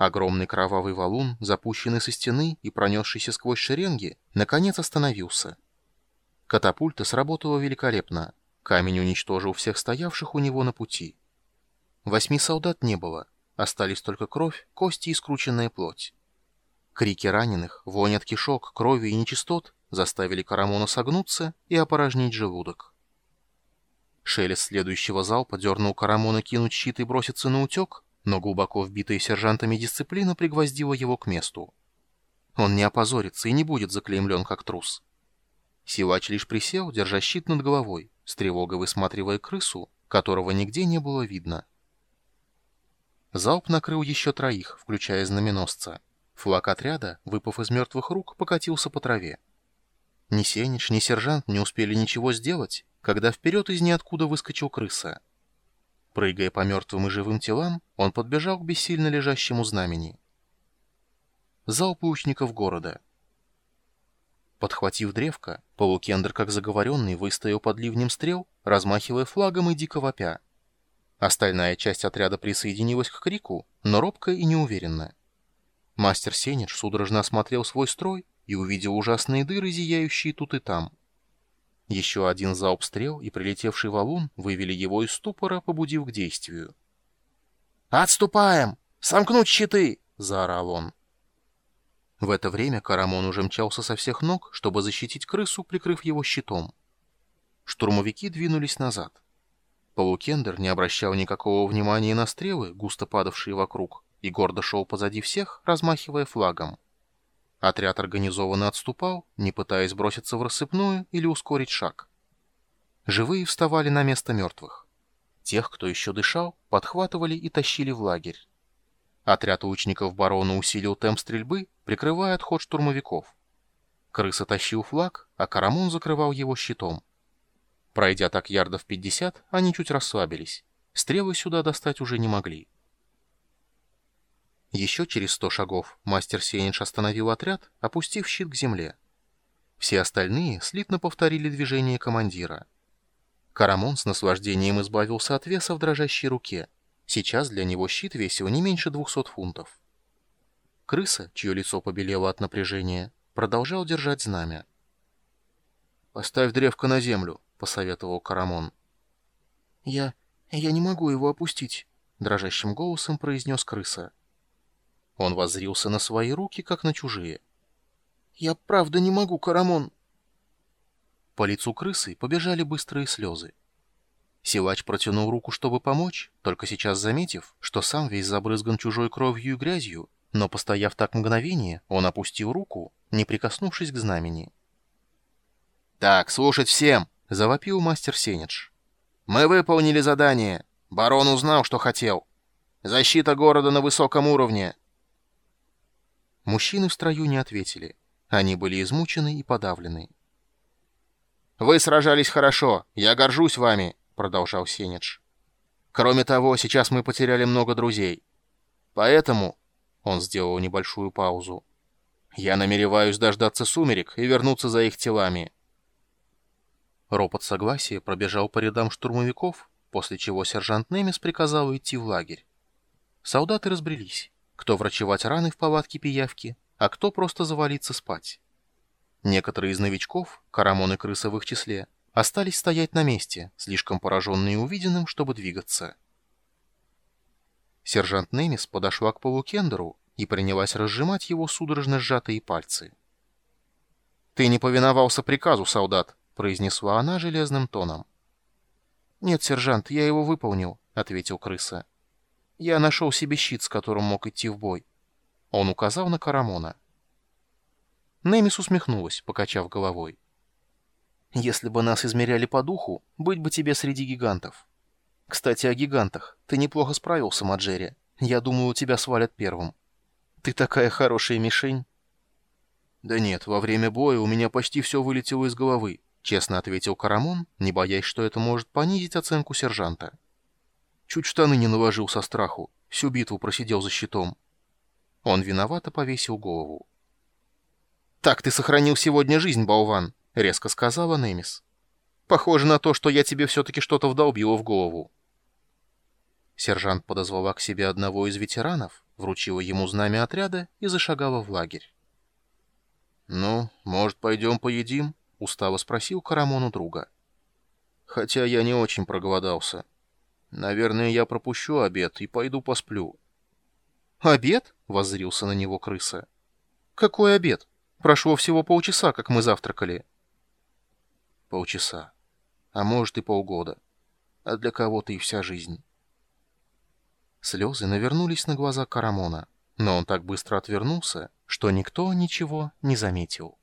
Огромный кровавый валун, запущенный со стены и пронесшийся сквозь шеренги, наконец остановился. Катапульта сработала великолепно. Камень уничтожил всех стоявших у него на пути. Восьми солдат не было. Остались только кровь, кости и скрученная плоть. Крики раненых, вонь от кишок, крови и нечистот заставили Карамона согнуться и опорожнить желудок. Шелест следующего залпа дернул Карамона кинуть щит и броситься на утек, но глубоко вбитая сержантами дисциплина пригвоздила его к месту. Он не опозорится и не будет заклеймлен как трус. Силач лишь присел, держа щит над головой, с тревогой высматривая крысу, которого нигде не было видно. Залп накрыл еще троих, включая знаменосца. Флаг отряда, выпав из мертвых рук, покатился по траве. Ни Сенич, ни сержант не успели ничего сделать, когда вперед из ниоткуда выскочил крыса. Прыгая по мертвым и живым телам, он подбежал к бессильно лежащему знамени. Залп лучников города. Подхватив древко, полукендр, как заговоренный, выстоял под ливнем стрел, размахивая флагом и дико вопя. Остальная часть отряда присоединилась к крику, но робко и неуверенно. Мастер Сенич судорожно осмотрел свой строй и увидел ужасные дыры, зияющие тут и там. Еще один залп стрел и прилетевший валун вывели его из ступора, побудив к действию. «Отступаем! Сомкнуть щиты!» — заорал он. В это время Карамон уже мчался со всех ног, чтобы защитить крысу, прикрыв его щитом. Штурмовики двинулись назад. Полукендер не обращал никакого внимания на стрелы, густо падавшие вокруг, и гордо шел позади всех, размахивая флагом. Отряд организованно отступал, не пытаясь броситься в рассыпную или ускорить шаг. Живые вставали на место мертвых. Тех, кто еще дышал, подхватывали и тащили в лагерь. Отряд лучников барона усилил темп стрельбы, прикрывая отход штурмовиков. Крыса тащил флаг, а Карамон закрывал его щитом. Пройдя так ярдов 50, они чуть расслабились. Стрелы сюда достать уже не могли. Еще через сто шагов мастер Сенедж остановил отряд, опустив щит к земле. Все остальные слитно повторили движение командира. Карамон с наслаждением избавился от веса в дрожащей руке. Сейчас для него щит весил не меньше двухсот фунтов. Крыса, чье лицо побелело от напряжения, продолжал держать знамя. «Поставь древко на землю», — посоветовал Карамон. «Я... я не могу его опустить», — дрожащим голосом произнес крыса. Он воззрился на свои руки, как на чужие. «Я правда не могу, Карамон!» По лицу крысы побежали быстрые слезы. Силач протянул руку, чтобы помочь, только сейчас заметив, что сам весь забрызган чужой кровью и грязью, но, постояв так мгновение, он опустил руку, не прикоснувшись к знамени. «Так, слушать всем!» — завопил мастер Сенедж. «Мы выполнили задание. Барон узнал, что хотел. Защита города на высоком уровне. Мужчины в строю не ответили. Они были измучены и подавлены. «Вы сражались хорошо. Я горжусь вами», — продолжал Сенедж. «Кроме того, сейчас мы потеряли много друзей. Поэтому...» — он сделал небольшую паузу. «Я намереваюсь дождаться сумерек и вернуться за их телами». Ропот согласия пробежал по рядам штурмовиков, после чего сержант Немес приказал идти в лагерь. Солдаты разбрелись кто врачевать раны в палатке пиявки, а кто просто завалиться спать. Некоторые из новичков, Карамон и Крыса в их числе, остались стоять на месте, слишком пораженные увиденным, чтобы двигаться. Сержант Немис подошла к полукендеру и принялась разжимать его судорожно сжатые пальцы. «Ты не повиновался приказу, солдат», — произнесла она железным тоном. «Нет, сержант, я его выполнил», — ответил крыса. Я нашел себе щит, с которым мог идти в бой. Он указал на Карамона. Немис усмехнулась, покачав головой. «Если бы нас измеряли по духу, быть бы тебе среди гигантов. Кстати, о гигантах. Ты неплохо справился, Маджери. Я думаю, тебя свалят первым. Ты такая хорошая мишень». «Да нет, во время боя у меня почти все вылетело из головы», — честно ответил Карамон, не боясь, что это может понизить оценку сержанта. Чуть штаны не наложил со страху. Всю битву просидел за щитом. Он виновато повесил голову. «Так ты сохранил сегодня жизнь, болван», — резко сказала Немис. «Похоже на то, что я тебе все-таки что-то вдолбила в голову». Сержант подозвала к себе одного из ветеранов, вручила ему знамя отряда и зашагала в лагерь. «Ну, может, пойдем поедим?» — устало спросил Карамон у друга. «Хотя я не очень проголодался. Наверное, я пропущу обед и пойду посплю». «Обед?» — воззрился на него крыса. «Какой обед? Прошло всего полчаса, как мы завтракали». «Полчаса. А может и полгода. А для кого-то и вся жизнь». Слезы навернулись на глаза Карамона, но он так быстро отвернулся, что никто ничего не заметил.